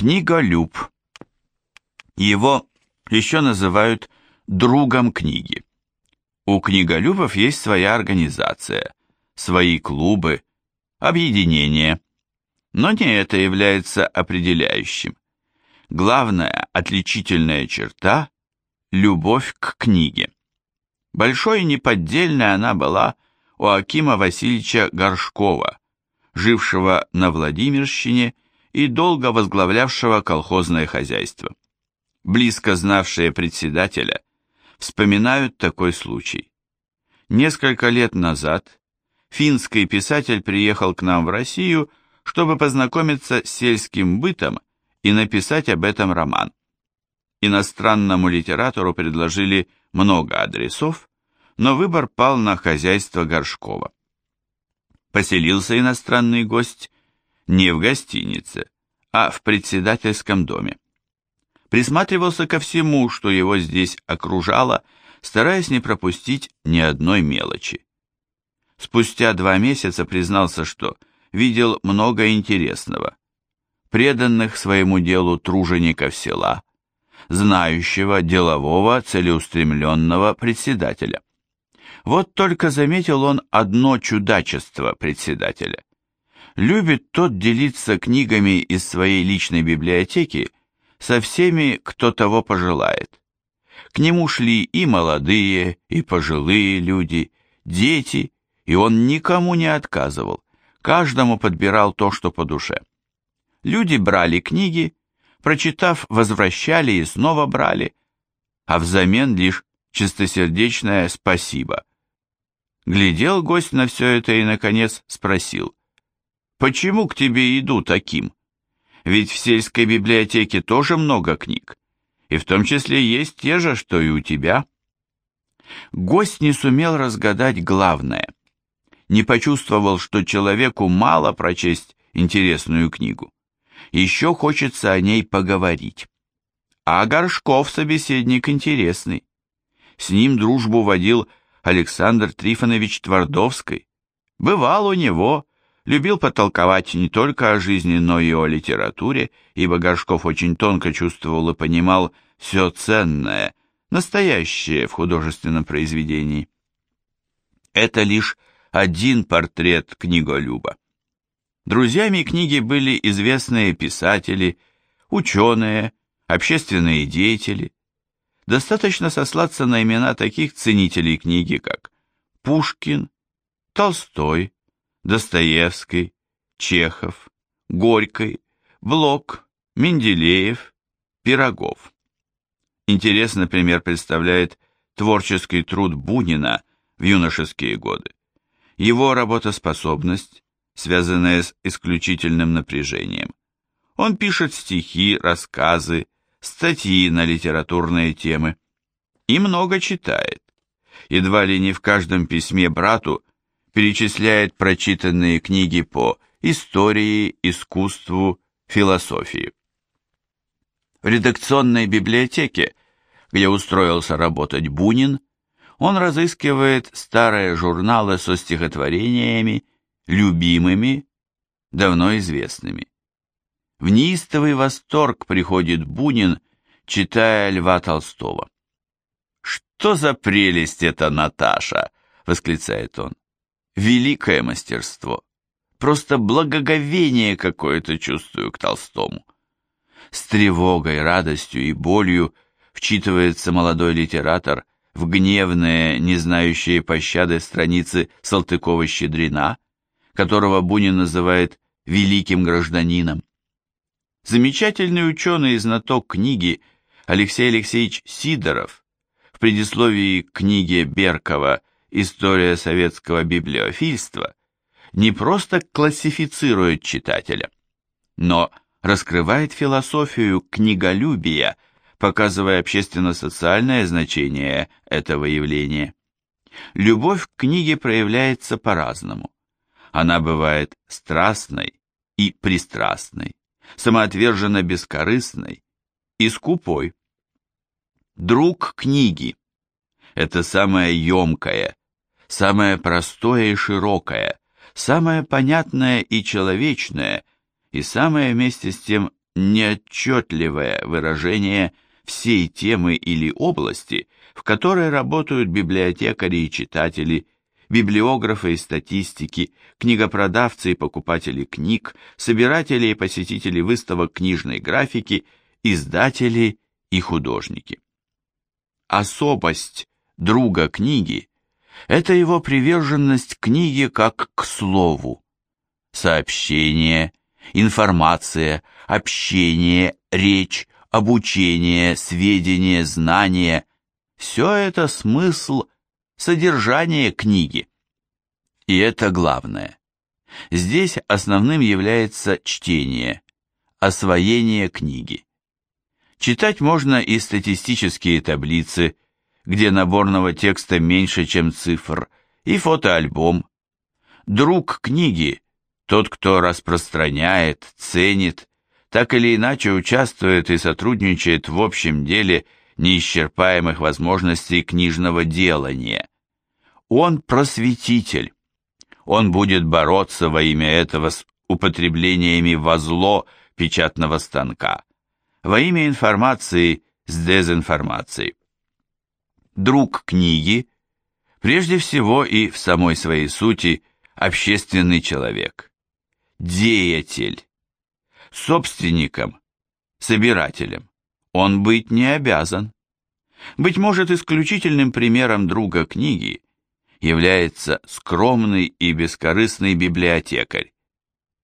Книголюб. Его еще называют другом книги. У книголюбов есть своя организация, свои клубы, объединения. Но не это является определяющим. Главная отличительная черта – любовь к книге. Большой и неподдельной она была у Акима Васильевича Горшкова, жившего на Владимирщине и долго возглавлявшего колхозное хозяйство. Близко знавшие председателя вспоминают такой случай. Несколько лет назад финский писатель приехал к нам в Россию, чтобы познакомиться с сельским бытом и написать об этом роман. Иностранному литератору предложили много адресов, но выбор пал на хозяйство Горшкова. Поселился иностранный гость не в гостинице, а в председательском доме. Присматривался ко всему, что его здесь окружало, стараясь не пропустить ни одной мелочи. Спустя два месяца признался, что видел много интересного. Преданных своему делу тружеников села, знающего, делового, целеустремленного председателя. Вот только заметил он одно чудачество председателя. Любит тот делиться книгами из своей личной библиотеки со всеми, кто того пожелает. К нему шли и молодые, и пожилые люди, дети, и он никому не отказывал, каждому подбирал то, что по душе. Люди брали книги, прочитав, возвращали и снова брали, а взамен лишь чистосердечное спасибо. Глядел гость на все это и, наконец, спросил, «Почему к тебе иду таким? Ведь в сельской библиотеке тоже много книг, и в том числе есть те же, что и у тебя». Гость не сумел разгадать главное. Не почувствовал, что человеку мало прочесть интересную книгу. Еще хочется о ней поговорить. А Горшков собеседник интересный. С ним дружбу водил Александр Трифонович Твардовский. Бывал у него, любил потолковать не только о жизни, но и о литературе, ибо Горшков очень тонко чувствовал и понимал все ценное, настоящее в художественном произведении. Это лишь один портрет книголюба. Друзьями книги были известные писатели, ученые, общественные деятели, Достаточно сослаться на имена таких ценителей книги, как Пушкин, Толстой, Достоевский, Чехов, Горький, Блок, Менделеев, Пирогов. Интересный пример представляет творческий труд Бунина в юношеские годы. Его работоспособность, связанная с исключительным напряжением. Он пишет стихи, рассказы, статьи на литературные темы и много читает. Едва ли не в каждом письме брату перечисляет прочитанные книги по истории, искусству, философии. В редакционной библиотеке, где устроился работать Бунин, он разыскивает старые журналы со стихотворениями, любимыми, давно известными. В неистовый восторг приходит Бунин, читая Льва Толстого. «Что за прелесть это, Наташа!» — восклицает он. «Великое мастерство! Просто благоговение какое-то чувствую к Толстому». С тревогой, радостью и болью вчитывается молодой литератор в гневные, не знающие пощады страницы Салтыкова-Щедрина, которого Бунин называет «великим гражданином». Замечательный ученый и знаток книги Алексей Алексеевич Сидоров в предисловии к книге Беркова «История советского библиофильства» не просто классифицирует читателя, но раскрывает философию книголюбия, показывая общественно-социальное значение этого явления. Любовь к книге проявляется по-разному. Она бывает страстной и пристрастной самоотверженно бескорыстной и скупой. Друг книги – это самое емкое, самое простое и широкое, самое понятное и человечное, и самое вместе с тем неотчетливое выражение всей темы или области, в которой работают библиотекари и читатели, библиографы и статистики, книгопродавцы и покупатели книг, собиратели и посетители выставок книжной графики, издатели и художники. Особость друга книги – это его приверженность книге как к слову. Сообщение, информация, общение, речь, обучение, сведения, знания – все это смысл, содержание книги. И это главное. Здесь основным является чтение, освоение книги. Читать можно и статистические таблицы, где наборного текста меньше, чем цифр, и фотоальбом. Друг книги – тот, кто распространяет, ценит, так или иначе участвует и сотрудничает в общем деле неисчерпаемых возможностей книжного делания. Он просветитель. Он будет бороться во имя этого с употреблениями во зло печатного станка во имя информации с дезинформацией. Друг книги, прежде всего и в самой своей сути, общественный человек, деятель, собственником, собирателем. Он быть не обязан. Быть может, исключительным примером друга книги является скромный и бескорыстный библиотекарь.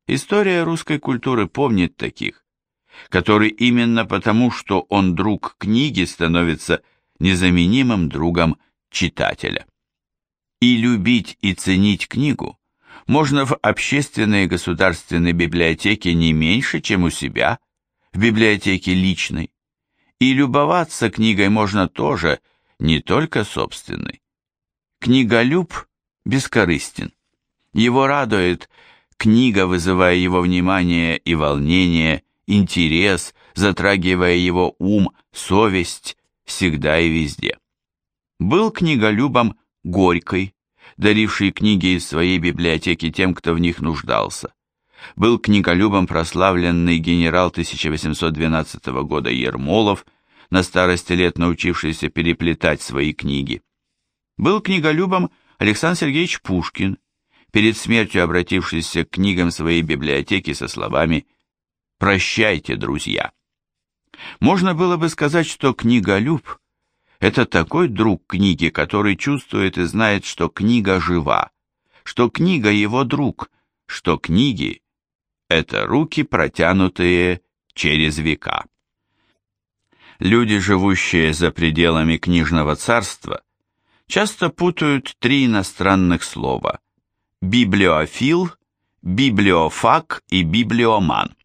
История русской культуры помнит таких, который именно потому, что он друг книги, становится незаменимым другом читателя. И любить и ценить книгу можно в общественной и государственной библиотеке не меньше, чем у себя, в библиотеке личной. И любоваться книгой можно тоже, не только собственной. Книголюб бескорыстен. Его радует книга, вызывая его внимание и волнение, интерес, затрагивая его ум, совесть, всегда и везде. Был книголюбом Горькой, даривший книги из своей библиотеки тем, кто в них нуждался. Был книголюбом прославленный генерал 1812 года Ермолов, на старости лет научившийся переплетать свои книги. Был книголюбом Александр Сергеевич Пушкин, перед смертью обратившийся к книгам своей библиотеки со словами Прощайте, друзья. Можно было бы сказать, что книголюб – это такой друг книги, который чувствует и знает, что книга жива, что книга его друг, что книги – это руки, протянутые через века. Люди, живущие за пределами книжного царства, часто путают три иностранных слова – библиофил, библиофак и библиоман.